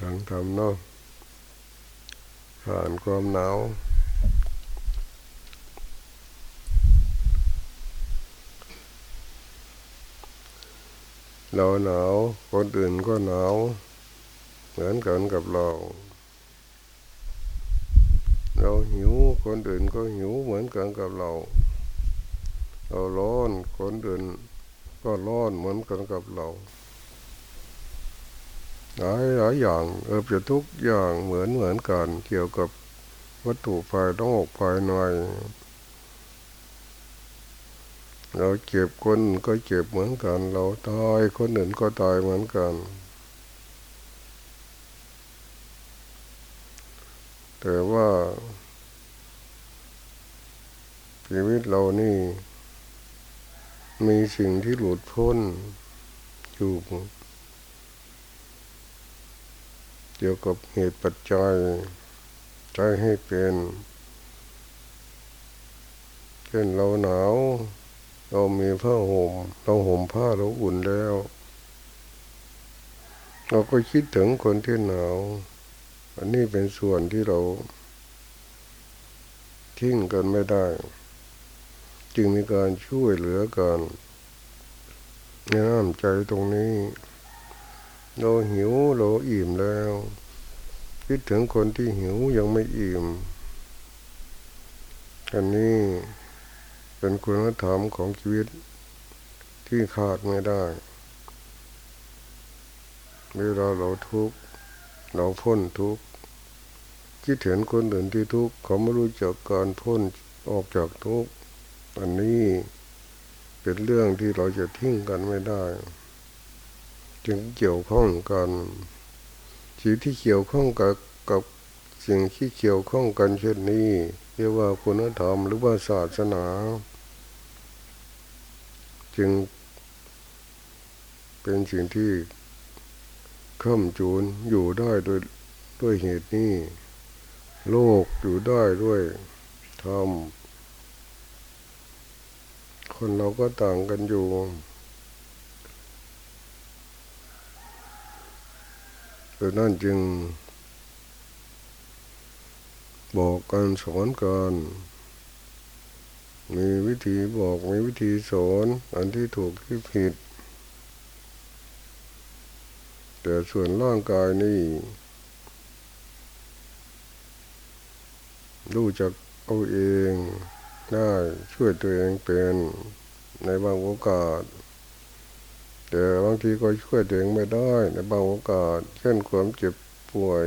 ทางธรรมเนาะผ่านความหนาวเราหนาวคนอื่นก็หนาว เหมือนกันกับเรา เราหิวคนอื่นก็หิวเหมือนกันกับเรา เราร้อนคนอื่นก็ร้อนเหมือนกันกับเรา หลายหลายอย่างเออจะทุกอย่างเหมือนเหมือนกัน เกี่ยวกับวัตถุภายนอกภายในเราเจ็บคนก็เจ็บเหมือนกัน เราตายคนอื่นก็ตายเหมือนกัน แต่ว่าชีวิตเรานี่ มีสิ่งที่หลุดพ้นอยู่ เกี่ยวกับเหตุปัจจัยใจให้เป็นเช่นเราหนาว เรามีผ้าห่ม เราห่มผ้าเราอุ่นแล้ว เราก็คิดถึงคนที่หนาว อันนี้เป็นส่วนที่เราทิ้งกันไม่ได้ จึงมีการช่วยเหลือกันน้ำใจตรงนี้ เราหิวเราอิ่มแล้ว คิดถึงคนที่หิวยังไม่อิ่ม อันนี้เป็นคุณธรรมของชีวิตที่ขาดไม่ได้เวลาเราทุกข์เราพ้นทุกข์คิดเห็นคนอื่นที่ทุกข์เขาไม่รู้จักการพ้นออกจากทุกข์อันนี้เป็นเรื่องที่เราจะทิ้งกันไม่ได้ จึงเกี่ยวข้องกันสิ่งที่เกี่ยวข้องกับกับสิ่งที่เกี่ยวข้องกันเช่นนี้ เรียกว่าคุณธรรมหรือว่าศาสนา จึงเป็นสิ่งที่ข้ามจูนอยู่ได้โดยด้วยเหตุนี้ โลกอยู่ได้ด้วยธรรมคนเราก็ต่างกันอยู่ ดังนั้นจึง บอกกันสอนกันมีวิธีบอกมีวิธีสอนอันที่ถูกที่ผิด แต่ส่วนร่างกายนี่รู้จักเอาเองได้ช่วยตัวเองเป็นในบางโอกาส แต่บางทีก็ช่วยตัวเองไม่ได้ในบางโอกาส เช่นความเจ็บป่วย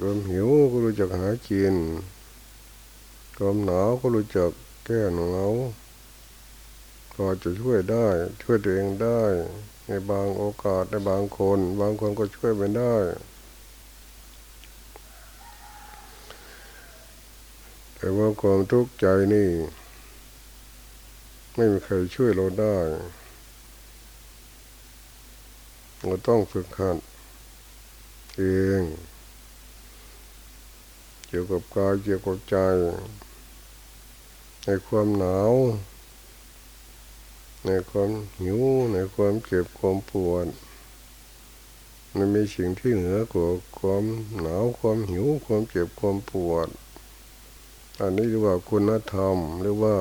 ความหิวก็รู้จักหากิน ความหนาวก็รู้จักแก้หนาวก็จะช่วยได้ ช่วยตัวเองได้ ในบางโอกาสในบางคน บางคนก็ช่วยไม่ได้ แต่ว่าความทุกข์ใจนี่ ไม่มีใครช่วยเราได้เราต้องฝึกหัดเองเกี่ยวกับกายเกี่ยวกับใจ ในความหนาว ในความหิว ในความเจ็บความปวดมันมีสิ่งที่เหนือกว่าความหนาวความหิวความเจ็บความปวด อันนี้เรียกว่าคุณธรรมหรือว่า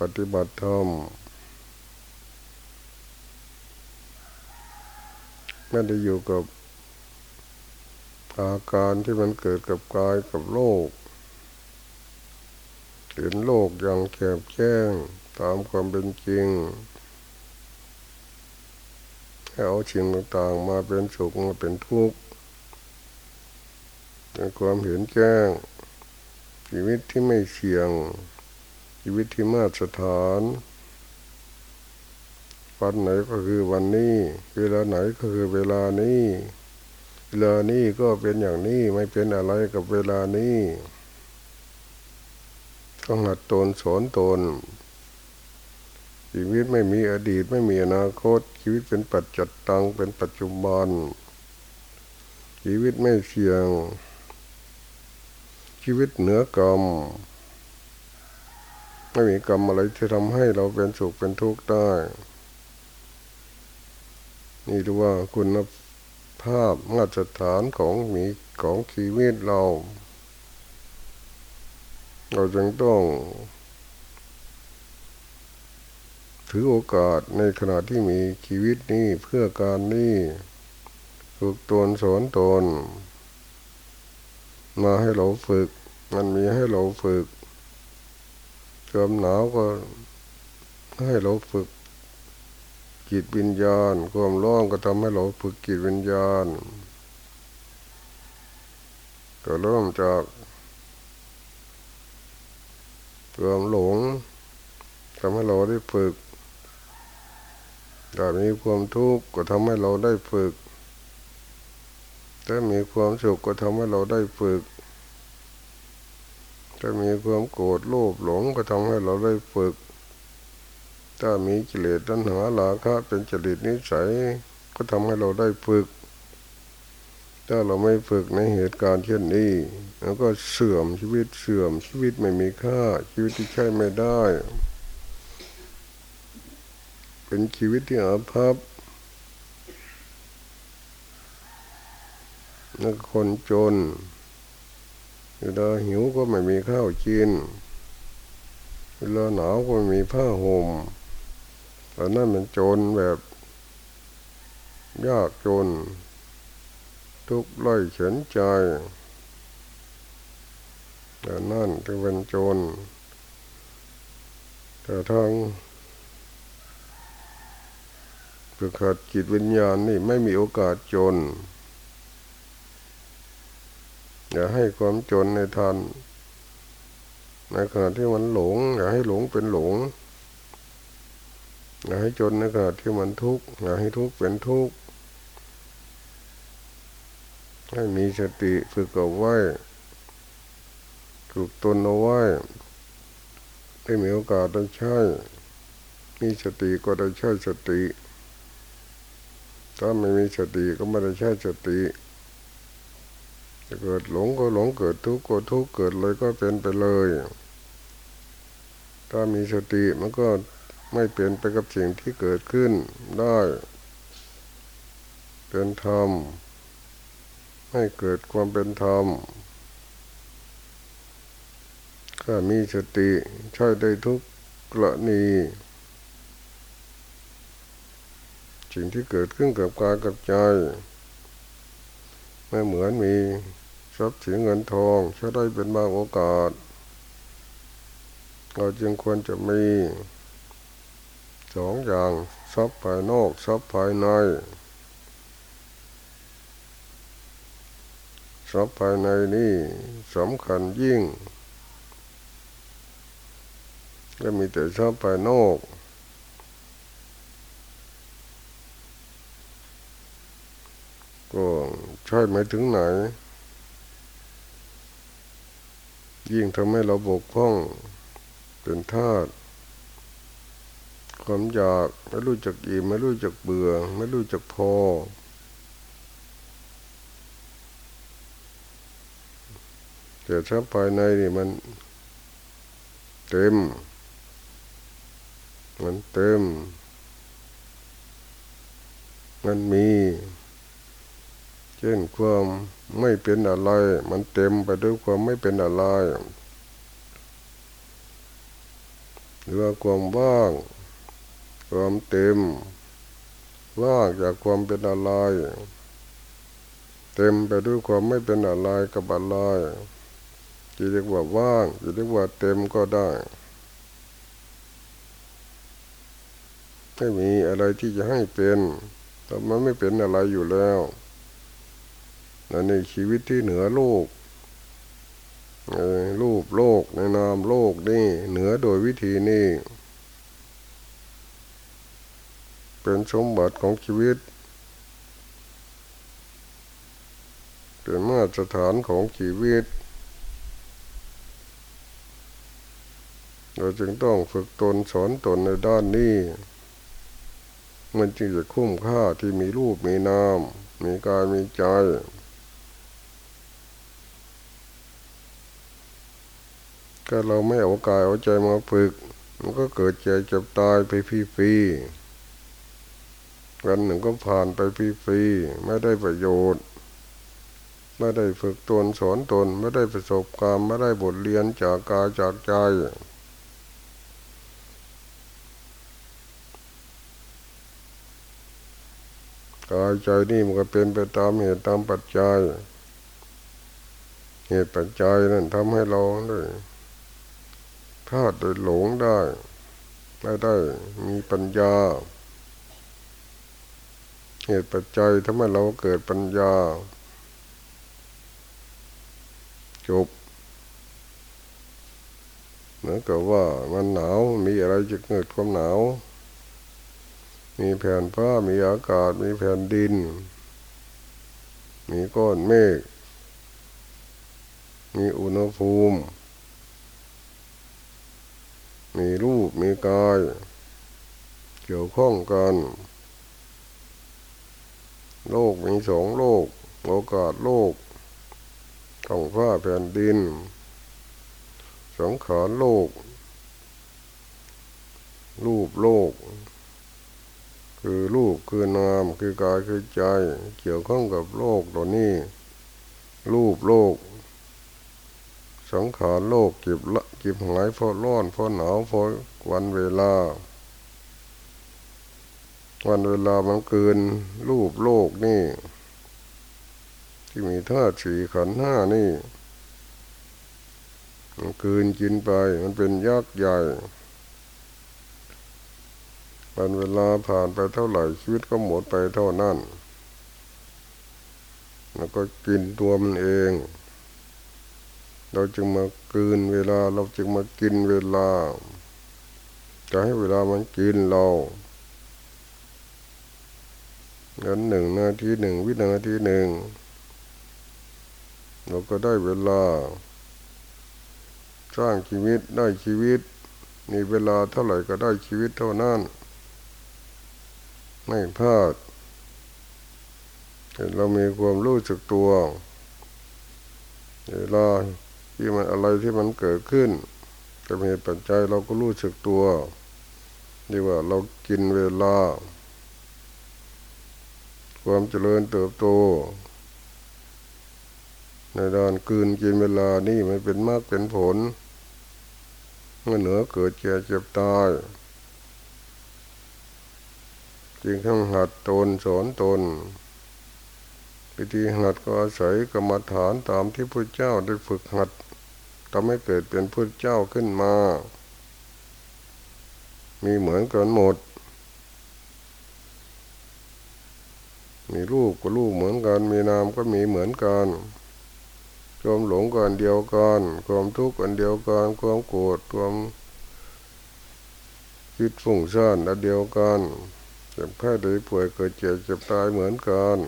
ปฏิบัติธรรมไม่ได้อยู่กับอาการที่มันเกิดกับกายกับโลก เห็นโลกอย่างแคบแจ้งตามความเป็นจริงให้เอาสิ่งต่างๆมาเป็นสุขมาเป็นทุกข์ ความเห็นแจ้ง ชีวิตที่ไม่เสี่ยง ชีวิตที่มาตรฐานวันไหนก็คือวันนี้ เวลาไหนก็คือเวลานี้ เวลานี้ก็เป็นอย่างนี้ไม่เป็นอะไรกับเวลานี้ต้องหัดตนสอนตนชีวิตไม่มีอดีตไม่มีอนาคต ชีวิตเป็นปัจจุบันเป็นปัจจุบัน ชีวิตไม่เสี่ยง ชีวิตเหนือกรรม ไม่มีกรรมอะไรที่ทำให้เราเป็นสุขเป็นทุกข์ได้ นี่ดูว่าคุณภาพมาตรฐานของมีของชีวิตเรา เราจึงต้อง ถือโอกาสในขณะที่มีชีวิตนี้เพื่อการนี้ฝึกตนสอนตน มาให้เราฝึก มันมีให้เราฝึกความหนาวก็ให้เราฝึกจิตวิญญาณ ความร้อนก็ทำให้เราฝึกจิตวิญญาณก็เริ่มจากความหลงทำให้เราได้ฝึกถ้ามีความทุกข์ก็ทำให้เราได้ฝึก ถ้ามีความสุขก็ทำให้เราได้ฝึก ถ้ามีความโกรธโลภหลงก็ทำให้เราได้ฝึก ถ้ามีกิเลสตัณหาลาคะเป็นจริตนิสัยก็ทำให้เราได้ฝึก ถ้าเราไม่ฝึกในเหตุการณ์เช่นนี้แล้วก็เสื่อมชีวิตเสื่อมชีวิตไม่มีค่า ชีวิตที่ใช้ไม่ได้ เป็นชีวิตที่อาภัพ นักคนจนเวลาหิวก็ไม่มีข้าวกินเวลาหนาวก็ไม่มีผ้าห่มแต่นั่นมันจนแบบยากจน ทุกข์ไล่เฉินใจแต่นั่นจะเป็นจน แต่ทางฝึกหัดจิตวิญญาณนี่ไม่มีโอกาสจน อย่าให้ความจนในทานในขณะที่มันหลง อย่าให้หลงเป็นหลง อย่าให้จนในขณะที่มันทุกข์อย่าให้ทุกข์เป็นทุกข์ให้มีสติฝึกเอาไว้ฝึกตนเอาไว้ได้มีโอกาสได้ใช้มีสติก็ได้ใช้สติ ถ้าไม่มีสติก็ไม่ได้ใช้สติ เกิดหลงก็หลงเกิดทุกข์ก็ทุกข์เกิดเลยก็เป็นไปเลย ถ้ามีสติมันก็ไม่เปลี่ยนไปกับสิ่งที่เกิดขึ้นได้ เป็นธรรมให้เกิดความเป็นธรรมถ้ามีสติใช้ได้ทุกกรณีสิ่งที่เกิดขึ้นกับกายกับใจไม่เหมือนมี ทรัพย์สินเงินทองใช้ได้เป็นบางโอกาส เราจึงควรจะมีสองอย่างทรัพย์ภายนอกทรัพย์ภายในทรัพย์ภายในนี่สำคัญยิ่งก็มีแต่ทรัพย์ภายนอกก็ใช่ไม่ถึงไหน ยิ่งทำให้เราบกพร่องเป็นทาตุความอยากไม่รู้จักอิ่มไม่รู้จักเบื่อ ไม่รู้จักพอ แต่ถ้าภายในนี่มันเต็ม มันเต็ม มันมี เช่นความไม่เป็นอะไร มันเต็มไปด้วยความไม่เป็นอะไร หรือว่าความว่าง ความเต็ม ว่างจากความเป็นอะไร เต็มไปด้วยความไม่เป็นอะไรกับอะไรจะเรียกว่าว่างจะเรียกว่าเต็มก็ได้ไม่มีอะไรที่จะให้เป็นแต่มันไม่เป็นอะไรอยู่แล้ว นั่นในชีวิตที่เหนือโลกรูปโลกในนามโลกนี่เหนือโดยวิธีนี้เป็นสมบัติของชีวิต เป็นมาตรฐานของชีวิต เราจึงต้องฝึกตนสอนตนในด้านนี้ มันจึงจะคุ้มค่าที่มีรูปมีนาม มีกายมีใจ ก็เราไม่เอากายเอาใจมาฝึก มันก็เกิดเจ็บจ็บตายไปฟรีๆวันหนึ่งก็ผ่านไปฟรีๆไม่ได้ประโยชน์ ไม่ได้ฝึกตนสอนตนไม่ได้ประสบการณ์ไม่ได้บทเรียนจากกายจากใจกายใจนี่มันก็เป็นไปตามเหตุตามปัจจัย เหตุปัจจัยนั่นทำให้เราได้ พลาดโดยหลงได้ไม่ได้มีปัญญา เหตุปัจจัยทำให้เราเกิดปัญญา จบเหมือนกับว่ามันหนาวมีอะไรจะเกิดความหนาว มีแผ่นฟ้ามีอากาศ มีแผ่นดิน มีก้อนเมฆมีอุณหภูมิ มีรูปมีกาย เกี่ยวข้องกัน โลกมีสองโลก โอกาสโลกท้องฟ้าแผ่นดิน สังขารโลก รูปโลก คือรูปคือนามคือกายคือใจ เกี่ยวข้องกับโลกตัวนี้ รูปโลก สังขารโลกจิบละ จิบหายเพราะร้อนเพราะหนาวเพราะวันเวลา วันเวลามันเกินรูปโลกนี่ ที่มีธาตุสีขันห้านี่มันเกินกินไป มันเป็นยักษ์ใหญ่วันเวลาผ่านไปเท่าไหร่ชีวิตก็หมดไปเท่านั้น แล้วก็กินตัวมันเอง เราจึงมากินเวลา เราจึงมากินเวลา จะให้เวลามันกินเราเงินหนึ่งนาทีหนึ่งวินาทีหนึ่งเราก็ได้เวลา สร้างชีวิตได้ชีวิต มีเวลาเท่าไหร่ก็ได้ชีวิตเท่านั้น ไม่พลาดเรามีความรู้สึกตัวเวลา ที่มันอะไรที่มันเกิดขึ้น จะมีปัจจัยเราก็รู้สึกตัวดีว่าเรากินเวลา ความเจริญเติบโต ในด้านกืนกินเวลานี่มันเป็นมากเป็นผลเมื่อเหนือเกิดเจ็บเจ็บตายจึงต้องหัดตนสอนตนวิธีหัดก็อาศัยกรรมฐานตามที่พระเจ้าได้ฝึกหัด ทำให้เกิดเป็นพระเจ้าขึ้นมา มีเหมือนกันหมด มีรูปก็รูปเหมือนกัน มีนามก็มีเหมือนกันความหลงกันเดียวกันความทุกข์กันเดียวกันความโกรธความคิดฟุ้งซ่านอันเดียวกันจ็บไข้ได้ป่วยเกิดเจ็บเจ็บตายเหมือนกัน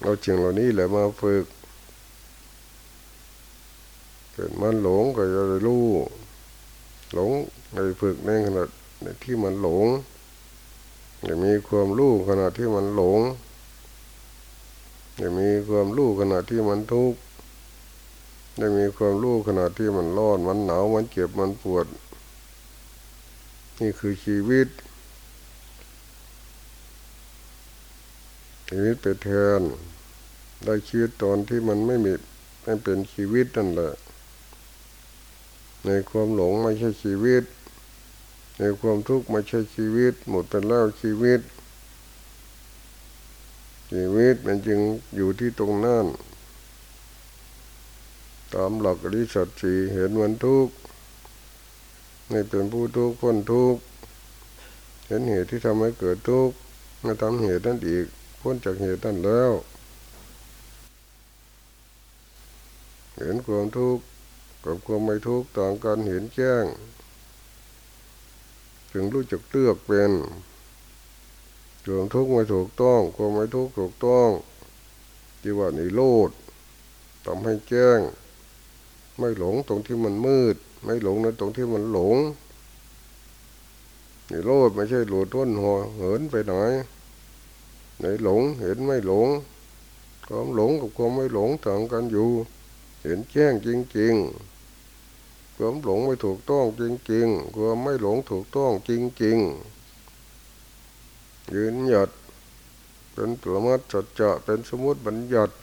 เราจึงเหล่านี้แหละมาฝึก เกิดมันหลงก็จะรู้หลงในฝึกในขณะที่มันหลงจะมีความรู้ขณะที่มันหลงจะมีความรู้ขณะที่มันทุกข์ได้มีความรู้ขณะที่มันร้อนมันหนาวมันเจ็บมันปวด นี่คือชีวิต ชีวิตไปแทนได้ชีวิตตอนที่มันไม่มีไม่เป็นชีวิตนั่นแหละ ในความหลงไม่ใช่ชีวิต ในความทุกข์ไม่ใช่ชีวิต หมดเป็นแล้วชีวิต ชีวิตมันจึงอยู่ที่ตรงนั้นตามหลักอริสัตสีเห็นมันทุกข์ไม่เป็นผู้ทุกข์พ้นทุกข์เห็นเหตุที่ทำให้เกิดทุกข์มาทำเหตุนั้นอีกพ้นจากเหตุนั้นแล้ว เห็นความทุกข์ กับความไม่ทุกข์ต่างกันเห็นแจ้ง ถึงรู้จักเลือกเป็นความทุกข์ไม่ถูกต้อง ความไม่ทุกข์ถูกต้องที่ว่านี่โลดทำให้แจ้ง ไม่หลงตรงที่มันมืด ไม่หลงในตรงที่มันหลงนี่โลดไม่ใช่หลุดท้นหัวเหินไปไหนในหลงเห็นไม่หลงความหลงกับความไม่หลงต่างกันอยู่ เห็นแจ้งจริงๆ ความหลงไม่ถูกต้องจริงๆความไม่หลงถูกต้องจริงๆยืนหยัดเป็นตัวมัดจัดจะเป็นสมมติบัญญัติ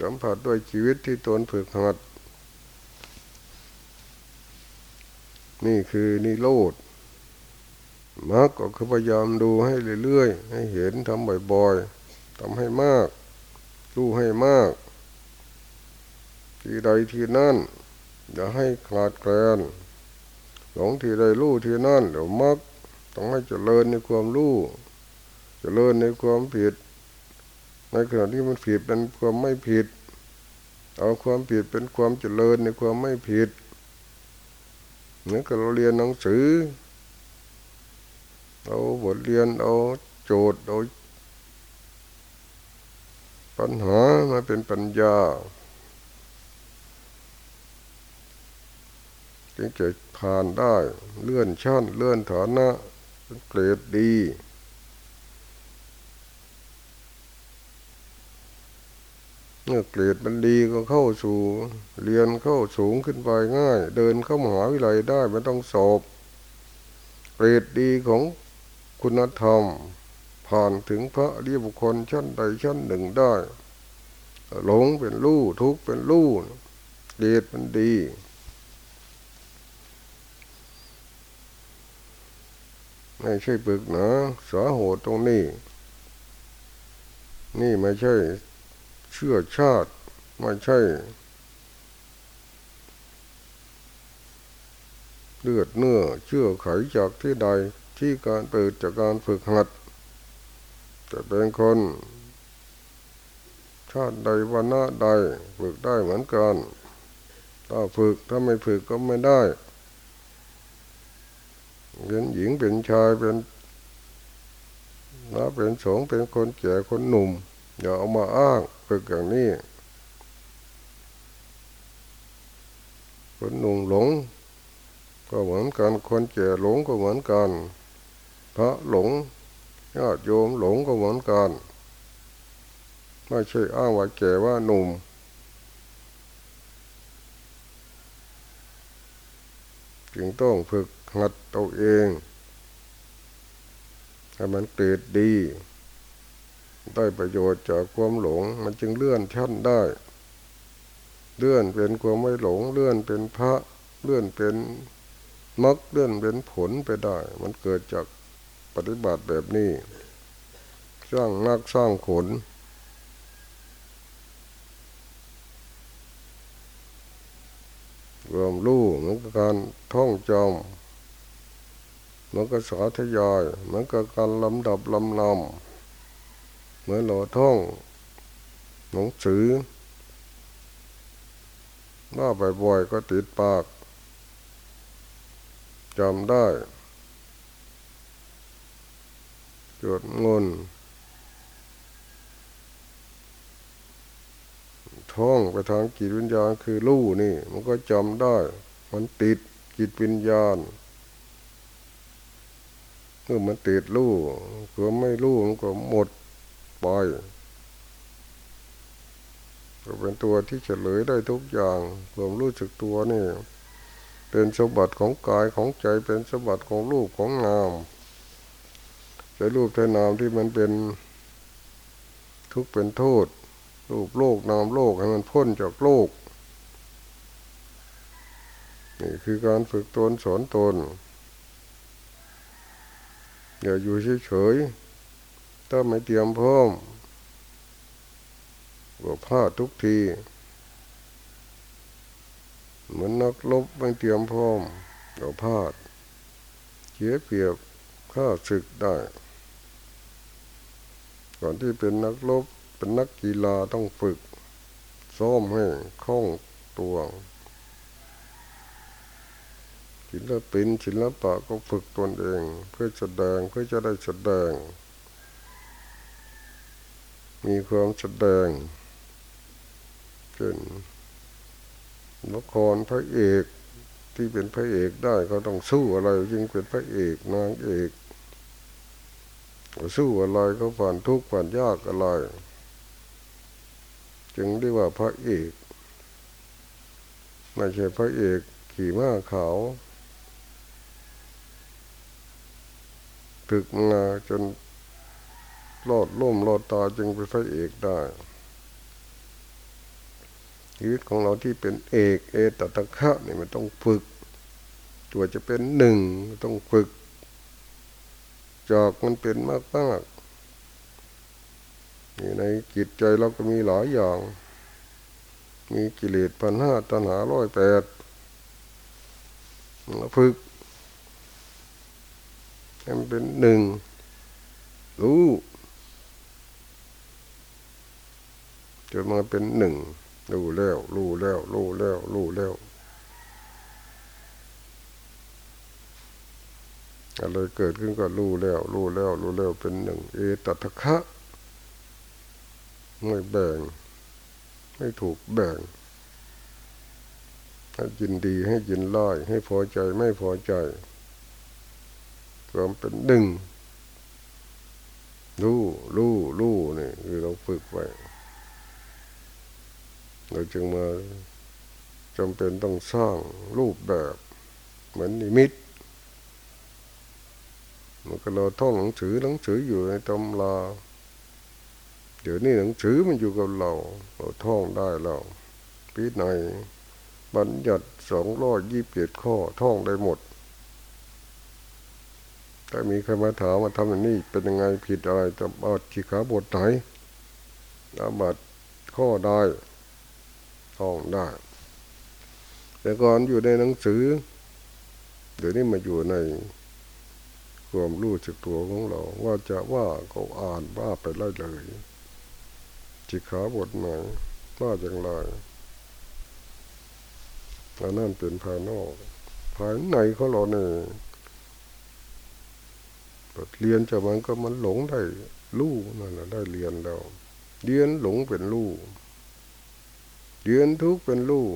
สัมผัสด้วยชีวิตที่ตนฝึกหัด นี่คือนิโรธมรรคก็คือพยายามดูให้เรื่อยๆ ให้เห็นทำบ่อยๆทำให้มาก รู้ให้มาก ที่ใดที่นั่น อย่าให้ขาดแคลนหลงที่ใดรู้ที่นั่นเดี๋ยวมรรคต้องให้เจริญในความรู้เจริญในความผิด ในขณะที่มันผิดเป็นความไม่ผิด เอาความผิดเป็นความเจริญในความไม่ผิดเหมือนกับเราเรียนหนังสือเอาบทเรียนเอาโจทย์เอาปัญหามาเป็นปัญญา จึงจะผ่านได้เลื่อนชั้นเลื่อนฐานะเกรดดี เมื่อเกรดมันดีก็เข้าสู่เรียนเข้าสูงขึ้นไปง่าย เดินเข้ามหาวิทยาลัยได้ไม่ต้องสอบเกรดดีของคุณธรรม ผ่านถึงพระรีบุคคลชั้นใดชั้นหนึ่งได้หลงเป็นลู่ทุกเป็นลู่เกรดมันดี ไม่ใช่ปึกหนาสาโหตรงนี้ นี่ไม่ใช่เชื่อชาติ ไม่ใช่เลือดเนื้อเชื่อไขจากที่ใดที่การเปิดจากการฝึกหัดจะเป็นคน ชาติใดวันณะใดฝึกได้เหมือนกัน ถ้าฝึกถ้าไม่ฝึกก็ไม่ได้ เป็นหญิงเป็นชายเป็นนะเป็นสงเป็นคนแก่คนหนุ่มอย่าเอามาอ้างฝึกอย่างนี้ คนหนุ่มหลง ก็เหมือนกันคนแก่หลงก็เหมือนกันพระหลงญาติโยมหลงก็เหมือนกันไม่ใช่อ้างว่าแก่ว่าหนุ่มจึงต้องฝึก หัดตัวเองให้มันเกิดดี ได้ประโยชน์จากความหลง มันจึงเลื่อนชั้นได้ เลื่อนเป็นความไม่หลง เลื่อนเป็นพระ เลื่อนเป็นมักเลื่อนเป็นผลไปได้ มันเกิดจากปฏิบัติแบบนี้ สร้างนักสร้างผลรวมรู้เหมือนการท่องจำ มันก็สาธยายมือนกับการลำดับลำนำเหมือนเราท่องหนังสือว่าบ่อยๆก็ติดปากจำได้จดเงินท่องไปทางจิตวิญญาณคือรู้นี่ มันก็จำได้ มันติดจิตวิญญาณ เมื่อมันติดรู้ก็ไม่รู้มันก็หมดไปก็เป็นตัวที่เฉลยได้ทุกอย่างความรู้สึกตัวนี่เป็นสมบัติของกายของใจเป็นสมบัติของรูปของนามใจรูปใจนามที่มันเป็นทุกข์เป็นโทษ รูปโลกนามโลกให้มันพ้นจากโลก นี่คือการฝึกตนสอนตน อย่าอยู่เฉยๆถ้าไม่เตรียมพร้อมก็พลาดทุกที เหมือนนักลบไม่เตรียมพร้อมเราพลาดเสียเปรียบข้าศึกได้ ก่อนที่เป็นนักลบเป็นนักกีฬาต้องฝึกซ้อมให้คล่องตัว ศิลปินศิลปะก็ฝึกตนเอง เพื่อแสดงเพื่อจะได้แสดง มีความแสดงเช่นละครพระเอกที่เป็นพระเอกได้เขาต้องสู้อะไรจึงเป็นพระเอกนางเอกสู้อะไรเขาผ่านทุกข์ผ่านยากอะไร จึงเรียกว่าพระเอก ไม่ใช่พระเอกขี่ม้าขาว ถึกมาจนรอดล่มรอดตาจึงเป็นพระเอกได้ชีวิตของเราที่เป็นเอกเอตตะคะนี่มันต้องฝึก ตัวจะเป็นหนึ่งต้องฝึกจากมันเป็นมากมากนี่ในจิตใจเราก็มีหลายอย่าง มีกิเลสพันห้าตัณหาร้อยแปดฝึก ให้มันเป็นหนึ่งรู้จนมาเป็นหนึ่งรู้แล้วรู้แล้วรู้แล้วรู้แล้วอะไรเกิดขึ้นก็รู้แล้วรู้แล้วรู้แล้วเป็นหนึ่งเอตตะคะไม่แบ่ง ไม่ถูกแบ่งให้ยินดีให้ยินไล่ให้พอใจไม่พอใจ ความเป็นหนึ่งรู้รู้รู้นี่คือเราฝึกไว้เราจึงมาจำเป็นต้องสร้างรูปแบบ เหมือนนิมิตมันก็เราท่องหนังสือหนังสืออยู่ในตำราเดี๋ยวนี้หนังสือมันอยู่กับเรา เราท่องได้แล้วปีไหนบัญญัติสองร้อยยี่สิบเจ็ดข้อท่องได้หมด ถ้ามีใครมาถามมาทำอย่างนี้เป็นยังไงผิดอะไรจะบัดขีขาบทไหนอาบัดข้อได้ท่องได้ แต่ก่อนอยู่ในหนังสือ เดี๋ยวนี้มาอยู่ในความรู้จักตัวของเรา ว่าจะว่าก็อ่านว่าไปไล่เลยจิขาบทไหนว่าอย่างไรอันนั่นเป็นภายนอก ภายในของเราเนี่ย เรียนจากมันก็มันหลงได้ลู่นั่นแหละได้เรียนแล้วเรียนหลงเป็นลู่เรียนทุกเป็นลู่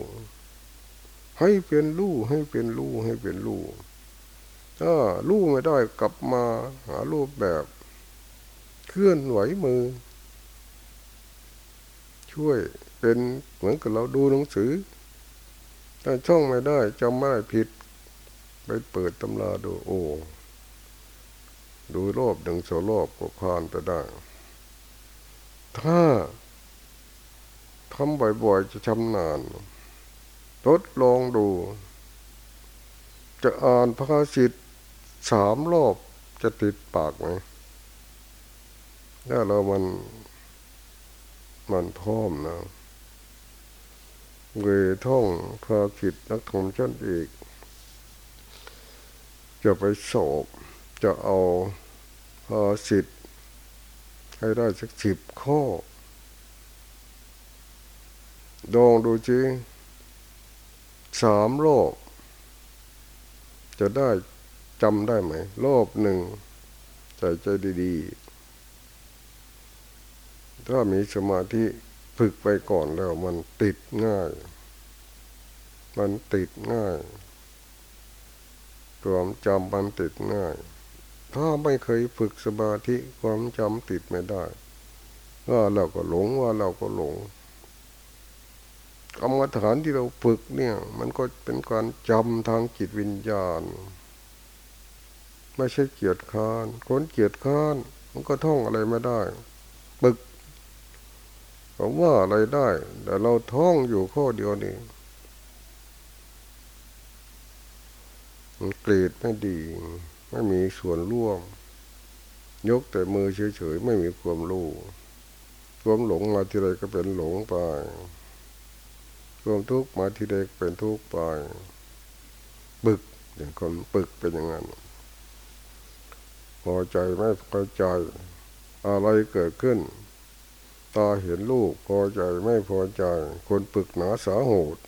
ให้เป็นลู่ให้เป็นลู่ให้เป็นลู่ถ้าลู่ไม่ได้กลับมาหารูปแบบ เคลื่อนไหวมือ ช่วยเป็นเหมือนกับเราดูหนังสือ ถ้าช่องไม่ได้จำไม่ผิด ไปเปิดตำราดูโอ้ ดูรอบหนึ่งสองรอบก็ผ่านไปได้ ถ้าทำบ่อยๆจะชำนาญทดลองดู จะอ่านพระสิทธิ์สามรอบจะติดปากไหมถ้าเรามันมันพร้อมนะเวท่องพระสิทธิ์นักธรรมชั้นอีก จะไปสอบ จะเอาพอสิทธิ์ให้ได้สักสิบข้อดองดูจีสามโลกจะได้จำได้ไหมโลกหนึ่งใจใจดีๆ ถ้ามีสมาธิฝึกไปก่อนแล้วมันติดง่าย มันติดง่ายความจำมันติดง่าย ถ้าไม่เคยฝึกสมาธิความจำติดไม่ได้ว่าเราก็หลงว่าเราก็หลงกรรมฐานที่เราฝึกเนี่ย มันก็เป็นการจำทางจิตวิญญาณ ไม่ใช่เกียรติค้านคนเกียรติค้านมันก็ท่องอะไรไม่ได้ปึกผมว่าอะไรได้ แต่เราท่องอยู่ข้อเดียวนี่มันเกรดไม่ดี ไม่มีส่วนร่วม ยกแต่มือเฉยๆไม่มีความรู้ความหลงมาทีไรก็เป็นหลงไปความทุกข์มาทีใดเป็นทุกข์ไปปึกอย่างคนปึกเป็นอย่างนั้นพอใจไม่พอใจ อะไรเกิดขึ้น ตาเห็นลูกพอใจไม่พอใจ คนปึกหนาสาโหด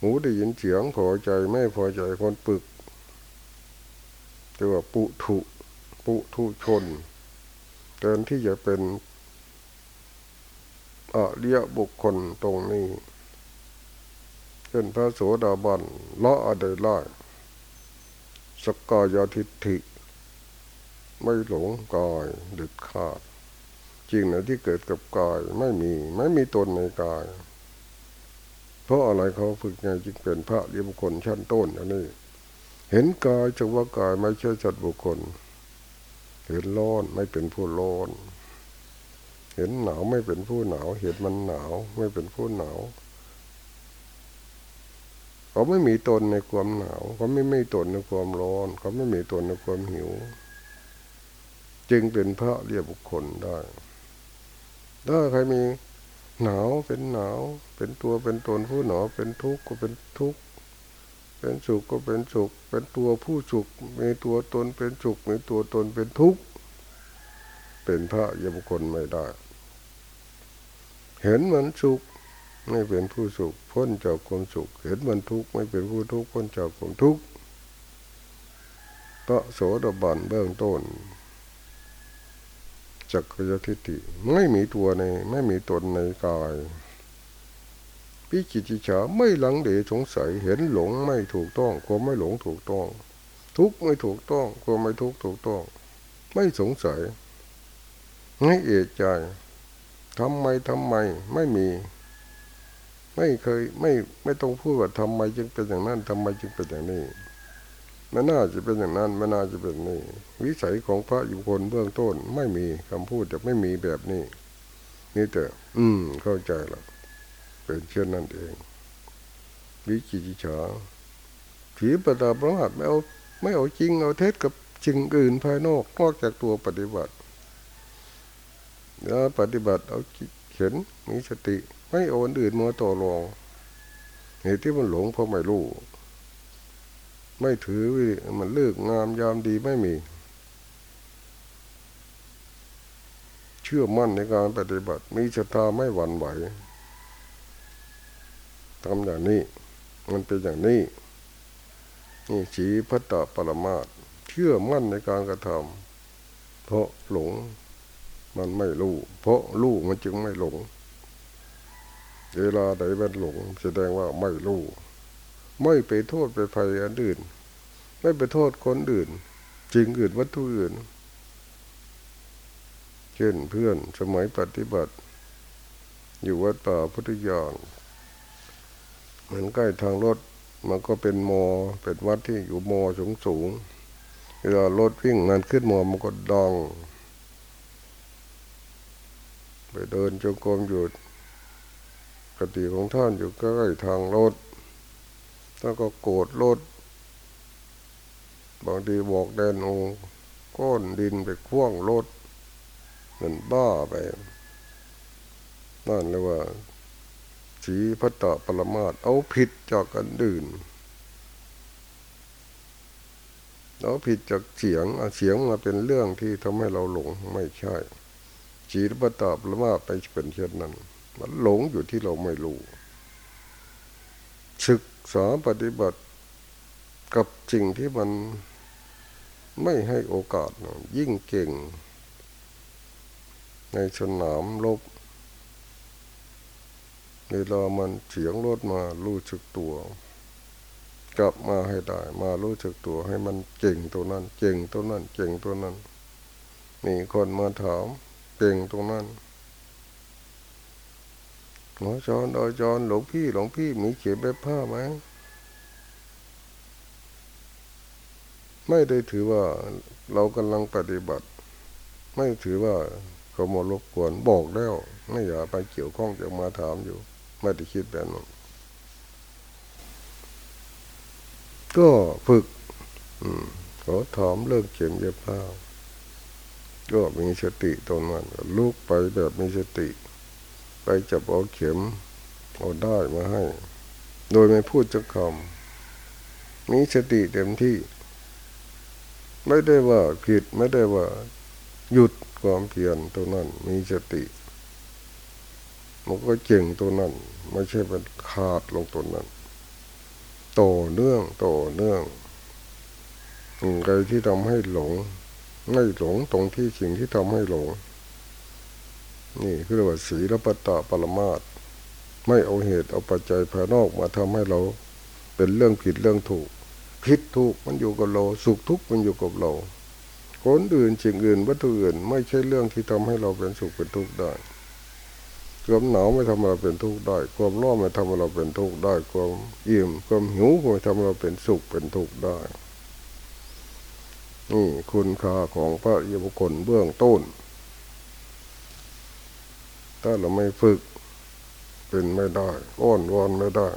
หูได้ยินเสียงพอใจไม่พอใจคนปึก เรียกว่าปุถุปุถุชนเกินที่จะเป็นอริยบุคคลตรงนี้เช่นพระโสดาบันละอะไรไล่สกกายทิฏฐิ ไม่หลงกายด็ดขาดจริงนะที่เกิดกับกายไม่มีไม่มีตนในกาย เพราะอะไรเขาฝึกไงจึงเป็นพระเรียบุคคลชั้นต้นอันนี้ เห็นกายจังว่ากายไม่ใช่จัดบุคคล เห็นร้อนไม่เป็นผู้ร้อน เห็นหนาวไม่เป็นผู้หนาว เห็นมันหนาวไม่เป็นผู้หนาวเขาไม่มีตนในความหนาวเขาไม่ไม่ตนในความร้อนเขาไม่มีตนในความหิว จึงเป็นพระเรียบุคคลได้ถ้าใครมีหนาวเป็นหนาว เป็นตัวเป็นตนผู้หนาวเป็นทุกข์ก็เป็นทุกข์ เป็นสุขก็เป็นสุข เป็นตัวผู้สุข มีตัวตนเป็นสุข มีตัวตนเป็นทุกข์ เป็นพระยบุคคลไม่ได้ เห็นมันสุขไม่เป็นผู้สุข พ้นจากความสุข เห็นมันทุกข์ไม่เป็นผู้ทุกข์พ้นจากความทุกข์พระโสดาบันเบื้องต้นจักรยทิฏฐิไม่มีตัวในไม่มีตนในกาย พิจิจิฉาไม่หลังเดสงสัยเห็นหลงไม่ถูกต้องความไม่หลงถูกต้อง ทุกไม่ถูกต้องความไม่ทุกถูกต้อง ไม่สงสัยไม่เอะใจทำไมทำไมไม่มี ไม่เคยไม่ไม่ต้องพูดว่าทำไมจึงเป็นอย่างนั้นทำไมจึงเป็นอย่างนี้มันน่าจะเป็นอย่างนั้นมันน่าจะเป็นนี่ วิสัยของพระอยู่คนเบื้องต้นไม่มีคำพูดจะไม่มีแบบนี้นี่แต่อืมเข้าใจและ เป็นเช่นนั้นเอง วิจิจิฉาผีประดาประมาทไม่เอาไม่เอาจริงเอาเท็จกับจริงอื่นภายนอกนอกจากตัวปฏิบัติแล้วปฏิบัติเอาเข็นมีสติ ไม่เอาอื่นมาต่อรองเหตุที่มันหลงเพราะไม่รู้ไม่ถือวิมันเลือกงามยามดีไม่มี เชื่อมั่นในการปฏิบัติ มีชะตาไม่หวั่นไหว ทำอย่างนี้ มันเป็นอย่างนี้ นี่สีพัตตปรมาตเชื่อมั่นในการกระทำเพราะหลงมันไม่รู้ เพราะรู้มันจึงไม่หลง เวลาใดมันหลง แสดงว่าไม่รู้ ไม่ไปโทษไปภัยอันอื่น ไม่ไปโทษคนอื่นจริงอื่นวัตถุอื่น เช่นเพื่อนสมัยปฏิบัติ อยู่วัดป่าพุทธยาน มือนใกล้ทางรถมันก็เป็นโมเป็นวัดที่อยู่โมสูงสูงเวลารถวิ่งมันขึ้นโมมันก็ดอง ไปเดินจงกรมอยู่กติของท่านอยู่ใกล้ทางรถแล้วก็โกรธรถบางทีบอกแดนโอก้นดินไปคว้างรถเหมันบ้าไปนั่นเลยว่า สีพัตตปรมาตเอาผิดจากกันดื่นเอาผิดจากเสียงเสียงมาเป็นเรื่องที่ทำให้เราหลงไม่ใช่สีพัตตปรมาตไปเป็นเช่นนั้น มันหลงอยู่ที่เราไม่รู้ศึกษาปฏิบัติกับสิ่งที่มันไม่ให้โอกาสยิ่งเก่ง ในสนามลบ เวลามันเสียงรถมารู้สึกตัว กลับมาให้ได้ มารู้สึกตัวให้มันเก่งตัวนั้น เก่งตัวนั้น เก่งตัวนั้นมีคนมาถามเก่งตรงนั้นหมอจอนอาจอนหลวงพี่หลวงพี่มีเขียนแบบผ้าไหมไม่ได้ถือว่าเรากำลังปฏิบัติ ไม่ถือว่าเขามารบกวนบอกแล้ว ไม่อย่าไปเกี่ยวข้องจะมาถามอยู่ ไม่ได้คิดแบบนั้นก็ฝึกขาถามเรื่องเข็มเย็บผ้าก็มีสติตรงนั้นลูกไปแบบมีสติ ไปจับเอาเข็มเอาได้มาให้ โดยไม่พูดจักคำมีสติเต็มที่ ไม่ได้ว่าผิดไม่ได้ว่า หยุดความเพียรตัวนั้น มีสติมันก็เก่งตัวนั้น ไม่ใช่เป็นขาดลงตัวนั้นโตเนื่องโตเนื่องอะไรที่ทำให้หลง ไม่หลงตรงที่สิ่งที่ทำให้หลง นี่คือว่าสีรปตะปรมาตไม่เอาเหตุเอาปัจจัยภายนอกมาทำให้เรา เป็นเรื่องผิดเรื่องถูกผิดถูกมันอยู่กับเรา สุขทุกข์มันอยู่กับเราคนอื่นสิ่งอื่นวัตถุอื่น ไม่ใช่เรื่องที่ทำให้เราเป็นสุขเป็นทุกข์ได้ ความหนาวไม่ทำให้เราเป็นทุกข์ได้ ความร้อนไม่ทำให้เราเป็นทุกข์ได้ ความอิ่มความหิวไม่ทำให้เราเป็นสุขเป็นทุกข์ได้ นี่คุณค่าของพระยบุคคลเบื้องต้น ถ้าเราไม่ฝึกเป็นไม่ได้อ้อนวอนไม่ได้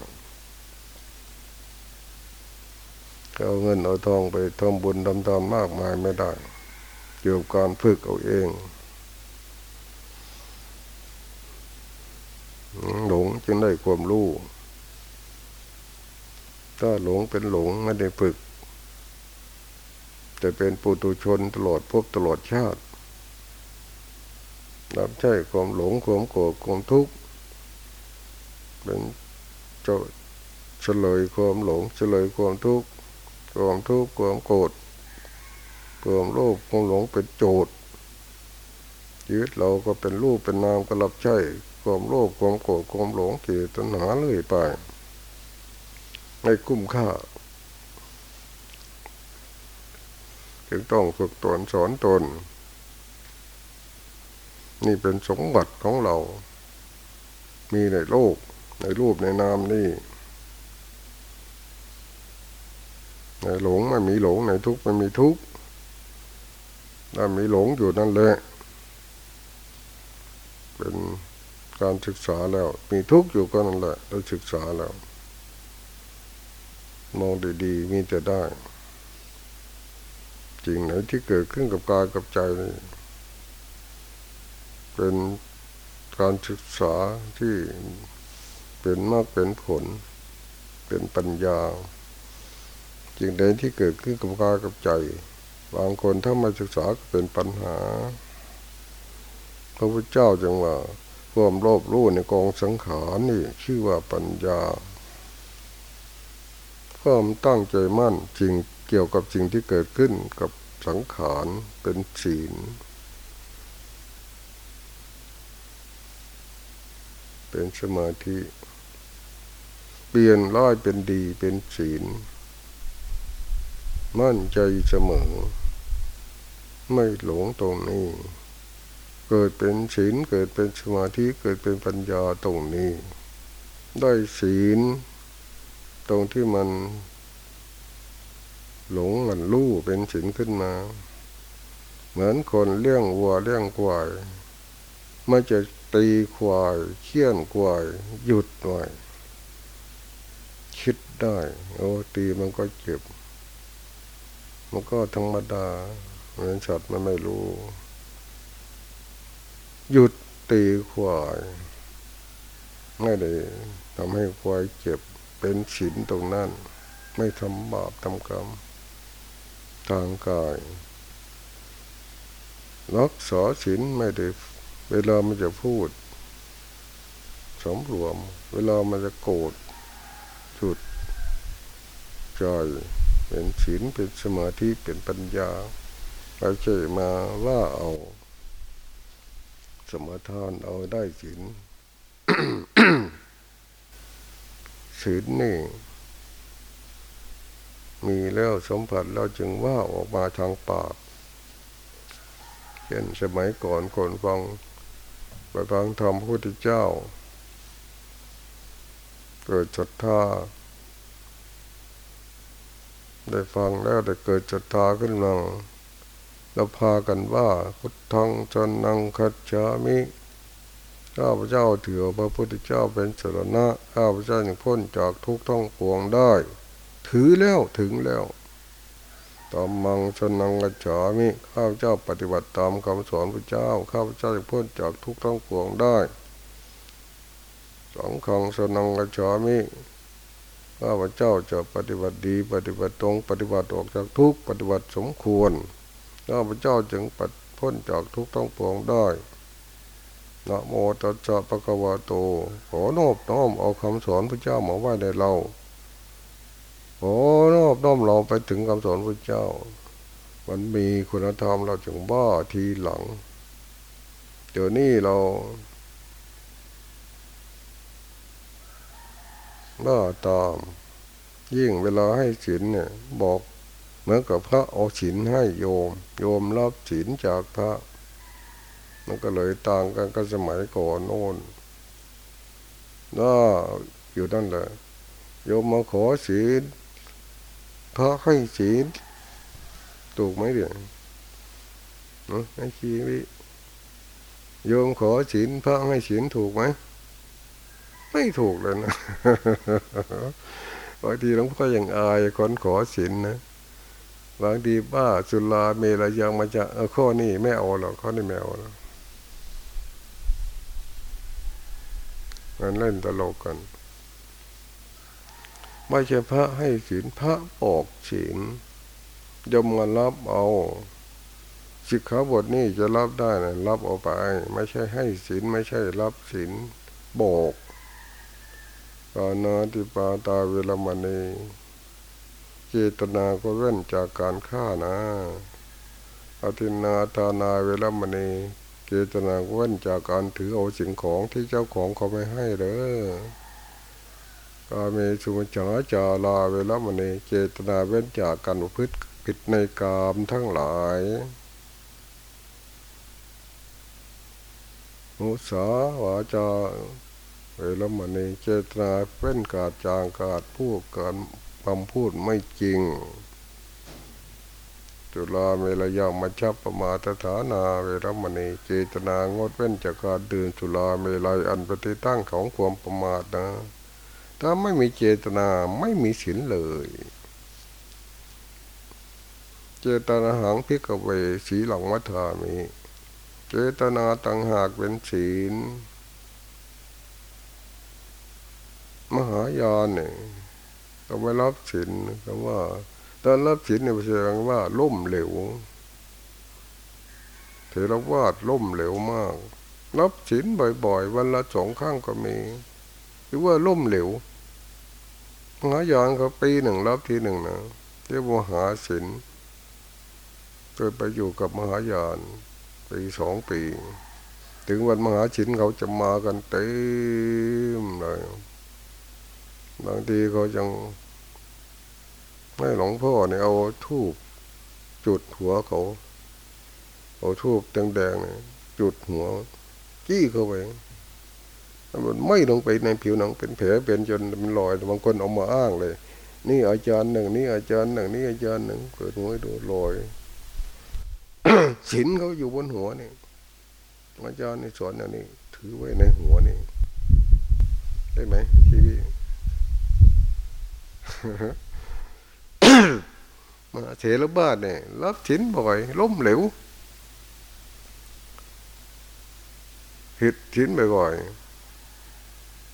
เอาเงินเอาทองไปทำบุญทำทานมากมายไม่ได้ เกี่ยวกับการฝึกเอาเอง หลงจึงได้ความรู้ถ้าหลงเป็นหลงไม่ได้ฝึก จะเป็นปุตุชนตลอดพบตลอดชาติรับใช้ความหลงความโกรธความทุกข์เป็นเจ้าเฉลยความหลงเฉลยความทุกข์ความทุกข์ความโกรธความโลภความหลงเป็นโจทย์ยึดเราก็เป็นรูปเป็นนามก็รับใช้ ความโลภความโกรธความหลงเกิดตัณหาเลยไปไม่คุ้มค่าจึงต้องฝึกตนสอนตน นี่เป็นสมบัติของเรา มีในโลก ในรูปในนามนี่ ในหลงไม่มีหลงในทุกข์ไม่มีทุกข์ถ้ามีหลงอยู่นั่นแหละเป็น การศึกษาแล้ว มีทุกข์อยู่ก็นั่นแหละเราศึกษาแล้วมองดีๆมีแต่ได้จริงไหนที่เกิดขึ้นกับกายกับใจ เป็นการศึกษาที่เป็นมากเป็นผล เป็นปัญญาจริงใดที่เกิดขึ้นกับกายกับใจ บางคนถ้ามาศึกษาก็เป็นปัญหา พระพุทธเจ้าจึงว่า ความโลภรู้ในกองสังขารนี่ชื่อว่าปัญญาความตั้งใจมั่นจริงเกี่ยวกับสิ่งที่เกิดขึ้นกับสังขารเป็นศีล เป็นสมาธิ เปลี่ยนร้ายเป็นดีเป็นศีล มั่นใจเสมอ ไม่หลงตรงนี้ เกิดเป็นศีลเกิดเป็นสมาธิเกิดเป็นปัญญาตรงนี้ ได้ศีล ตรงที่มัน หลงมันรู้เป็นศีลขึ้นมา เหมือนคนเลี้ยงวัวเลี้ยงควายไม่จะตีควายเคี่ยนควาย หยุดหน่อย คิดได้ โอ้ตีมันก็เจ็บ มันก็ธรรมดาเหมือนสัตว์มันไม่รู้ หยุดตีควายไม่ได้ทำให้ควายเจ็บเป็นฉินตรงนั้น ไม่ทำบาปทำกรรม ทางกายรักษาฉินไม่ได้ เวลามันจะพูดสมรวม เวลามันจะโกรธจุดใจเป็นศีลเป็นสมาธิเป็นปัญญาเราเจมาว่าเอา สมทานเอาได้ศีลศีลนี่ มีแล้วสมผัสเราจึงว่าออกมาทางปากเช่นสมัยก่อนคนฟังไปฟังธรรมพระพุทธเจ้า เกิดศรัทธาได้ฟังแล้วได้เกิดศรัทธาขึ้นมา เราพากันว่าพุทธังจนนังคัจฉามิข้าพเจ้าถือพระพุทธเจ้าเป็นสรณะข้าพเจ้ายังพ้นจากทุกข์ต้องปวงได้ ถือแล้วถึงแล้วตอมมังชนังกัจฉามิข้าพเจ้าปฏิบัติตามคำสอนพระเจ้า ข้าพเจ้าจะพ้นจากทุกทั้งปวงได้สองขังชนังกัจฉามิข้าพเจ้าจะปฏิบัติดี ปฏิบัติตรง ปฏิบัติออกจากทุกปฏิบัติสมควร ข้าพเจ้าจึงปัดพ้นจากทุกข์ทั้งปวงได้นะโมตัสสะปะคะวะโตขอนอบน้อมเอาคำสอนพระเจ้ามาไว้ในเราโอ้รอบน้อมเราไปถึงคำสอนพระเจ้า มันมีคุณธรรมเราจึงบ้าทีหลัง เดี๋ยวนี้เราบ้าตาม ยิ่งเวลาให้ศีลเนี่ย บอก เหมือนกับพระเอาศีลให้โยม โยมรับศีลจากพระ มันก็เลยต่างกันกับสมัยก่อนโน้นก็อยู่นั่นแหละโยมมาขอศีลพระให้ศีลถูกไหมเดี๋ยวเนาะให้ชีวิโยมขอศีลพระให้ศีลถูกไหมไม่ถูกเลยนะบางทีหลวงพ่อยังอายคนขอศีลนะ บางทีบ้าสุราเมรยยังมาจะเออข้อนี้ไม่เอาหรอกข้อนี้ไม่เอาหรอกมันเล่นตลกกัน ไม่ใช่พระให้ศีลพระออกศีลยมมารับเอาสิกขาบทนี้จะรับได้นะรับเอาไป ไม่ใช่ให้ศีลไม่ใช่รับศีลบอกปานาติปาตาเวรมณี เจตนาก็เว้นจากการฆ่านะอธินาทานาเวรมณีเจตนาก็เว้นจากการถือเอาสิ่งของที่เจ้าของเขาไม่ให้เด้อกาเมสุมจาจาลาเวรมณีเจตนาเว้นจากการประพฤติผิดในกามทั้งหลายมุสาวาจาเวรมณีเจตนาเว้นกาดจางกาดพูดการ คำพูดไม่จริง จุลาเมรยามัชฌปปมาตฐานาเวรมณีเจตนางดเว้นจากการดื่มจุลาเมลัยอันปฏิตั้งของความประมาทนะถ้าไม่มีเจตนาไม่มีศีลเลย เจตนาหังพิกเวสีหลังวัฏามิเจตนาต่างหากเป็นศีล มหายานเนี่ย ก็ไม่รับศีลคำว่าตอนรับศีลเนี่ยแสดงว่าล่มเหลวเทรวาดล่มเหลวมาก รับศีลบ่อยๆ วันละสองครั้งก็มีหรือว่าล่มเหลวมหายานเขาปีหนึ่งรับทีหนึ่งนะเรียกว่าหาศีลเคยไปอยู่กับมหายานปีสองปี ถึงวันมหาศีลเขาจะมากันเต็มเลย บางทีเขายังให้หลวงพ่อเนี่ยเอาทูบจุดหัวเขาเอาทูบแดงๆเนี่ยจุดหัวจี้เข้าไปมันไม่ลงไปในผิวหนังเป็นแผลเป็นจนมันลอยบางคนเอามาอ้างเลย นี่อาจารย์หนึ่งนี่อาจารย์หนึ่งนี่อาจารย์หนึ่งเปิดหัวดูลอยสินเขาอยู่บนหัวนี่อาจารย์ในสอนอย่างนี้ ถือไว้ในหัวนี่ได้ไหมชีวิต มาเถรบ้านเนี่ยรับสินบ่อย ล้มเหลวผิดสินบ่อย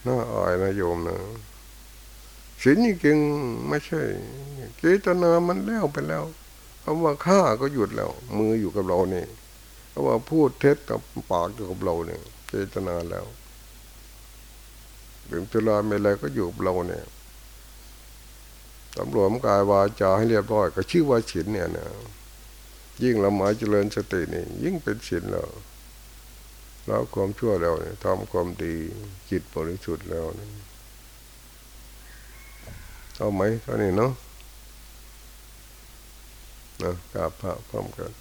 น่าอายนะโยมนะสินจริงไม่ใช่เจตนามันแล้วไปแล้วคำว่าฆ่าก็หยุดแล้ว มืออยู่กับเราเนี่ยคำว่าพูดเท็จกับปากอยู่กับเราเนี่ย เจตนาแล้วถึงจุฬาไม่อะไรก็อยู่กับเราเนี่ย สำรวมกายวาจาให้เรียบร้อย ก็ชื่อว่าศีลเนี่ยนะยิ่งละหมายเจริญสตินี่ยิ่งเป็นศีลแล้วแล้วความชั่วแล้วเนี่ยทำความดีจิตบริสุทธิ์แล้วนี่เอาไหมตอนนี้เนาะนะกราบพระพร้อมกัน